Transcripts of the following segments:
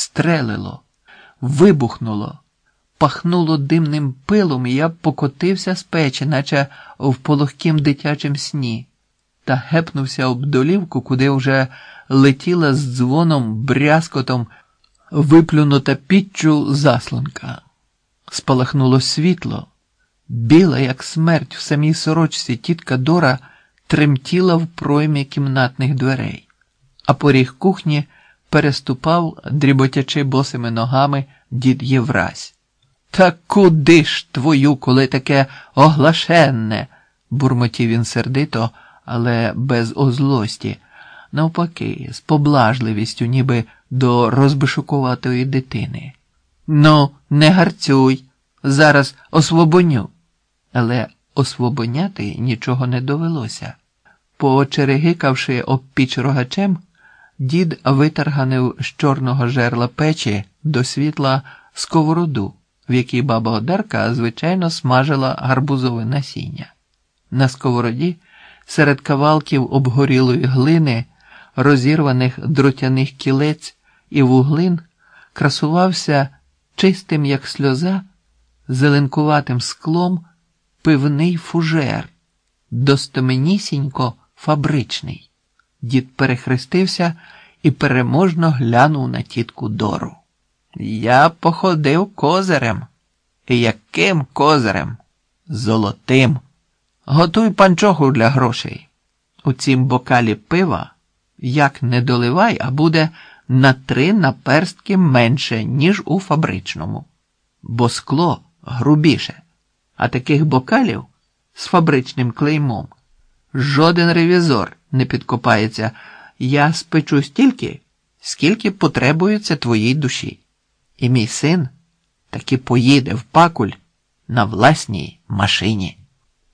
стрелило, вибухнуло, пахнуло димним пилом, і я покотився з печі, наче в пологкім дитячім сні, та гепнувся об долівку, куди вже летіла з дзвоном, брязкотом, виплюнута піччю заслонка. Спалахнуло світло. Біла, як смерть, в самій сорочці тітка Дора тремтіла в проймі кімнатних дверей, а поріг кухні переступав, дріботячи босими ногами дід Євразь. Та куди ж твою, коли таке оглашенне? бурмотів він сердито, але без озлості, навпаки, з поблажливістю, ніби до розбишукуватої дитини. Ну, не гарцюй, зараз освобоню. Але освобоняти нічого не довелося. Почерегикавши об піч рогачем, дід витарганив з чорного жерла печі до світла сковороду, в якій баба Одарка звичайно смажила гарбузове насіння. На сковороді, серед кавалків обгорілої глини, розірваних дротяних кілець і вуглин, красувався чистим, як сльоза, зеленкуватим склом пивний фужер, достоменісінько фабричний. Дід перехрестився і переможно глянув на тітку Дору. Я походив козирем. Яким козирем? Золотим. Готуй панчоху для грошей. У цім бокалі пива як не доливай, а буде на три наперстки менше, ніж у фабричному, бо скло грубіше, а таких бокалів з фабричним клеймом жоден ревізор не підкопається. Я спечу стільки, скільки потребується твоїй душі. І мій син таки поїде в пакуль на власній машині.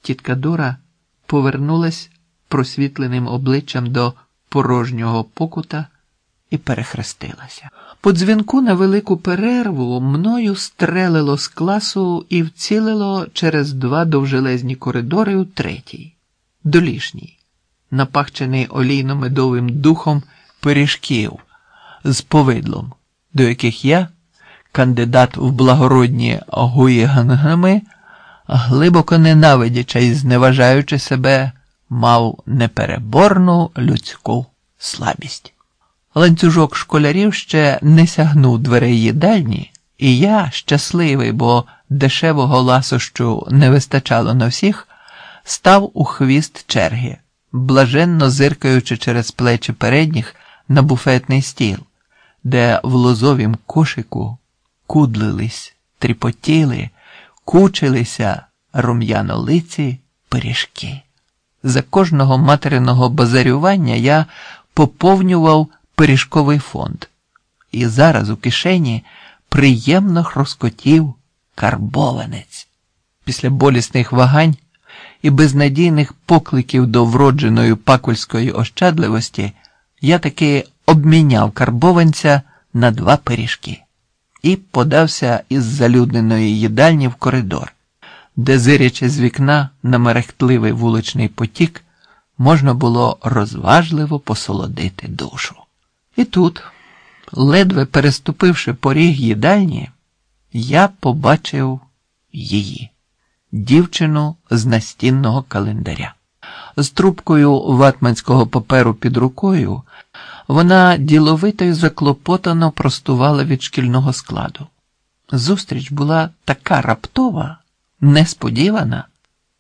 Тітка Дора повернулась просвітленим обличчям до порожнього покута і перехрестилася. По дзвінку на велику перерву мною стрелило з класу і вцілило через два довжелезні коридори у третій, долішній, напахчений олійно-медовим духом пиріжків з повидлом, до яких я, кандидат в благородні гуїгангами, глибоко ненавидячи і зневажаючи себе, мав непереборну людську слабість. Ланцюжок школярів ще не сягнув дверей їдальні, і я, щасливий, бо дешевого ласощу не вистачало на всіх, став у хвіст черги, блаженно зиркаючи через плечі передніх на буфетний стіл, де в лозовім кошику кудлились, тріпотіли, кучилися рум'янолиці пиріжки. За кожного материного базарювання я поповнював пиріжковий фонд, і зараз у кишені приємно хроскотів карбованець. Після болісних вагань і безнадійних покликів до вродженої пакульської ощадливості я таки обміняв карбованця на два пиріжки і подався із залюдненої їдальні в коридор, де, зирячи з вікна на мерехтливий вуличний потік, можна було розважливо посолодити душу. І тут, ледве переступивши поріг їдальні, я побачив її, дівчину з настінного календаря. З трубкою ватманського паперу під рукою вона діловито й заклопотано простувала від шкільного складу. Зустріч була така раптова, несподівана,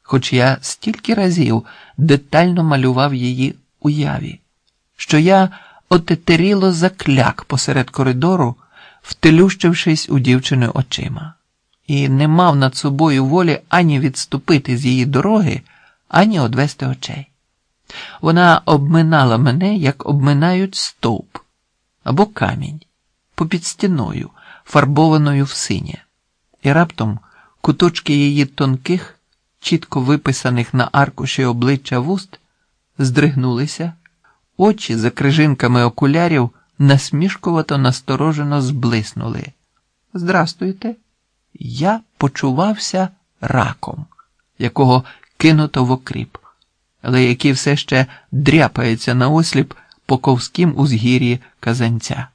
хоч я стільки разів детально малював її уяві, що я отетеріло закляк посеред коридору, втелющившись у дівчини очима, і не мав над собою волі ані відступити з її дороги, ані одвести очей. Вона обминала мене, як обминають стовп або камінь попід стіною, фарбованою в синє, і раптом куточки її тонких, чітко виписаних на аркуші обличчя вуст, здригнулися. Очі за крижинками окулярів насмішкувато насторожено зблиснули. Здрастуйте. Я почувався раком, якого кинуто в окріп, але який все ще дряпається на осліп по ковськім узгір'ї казанця.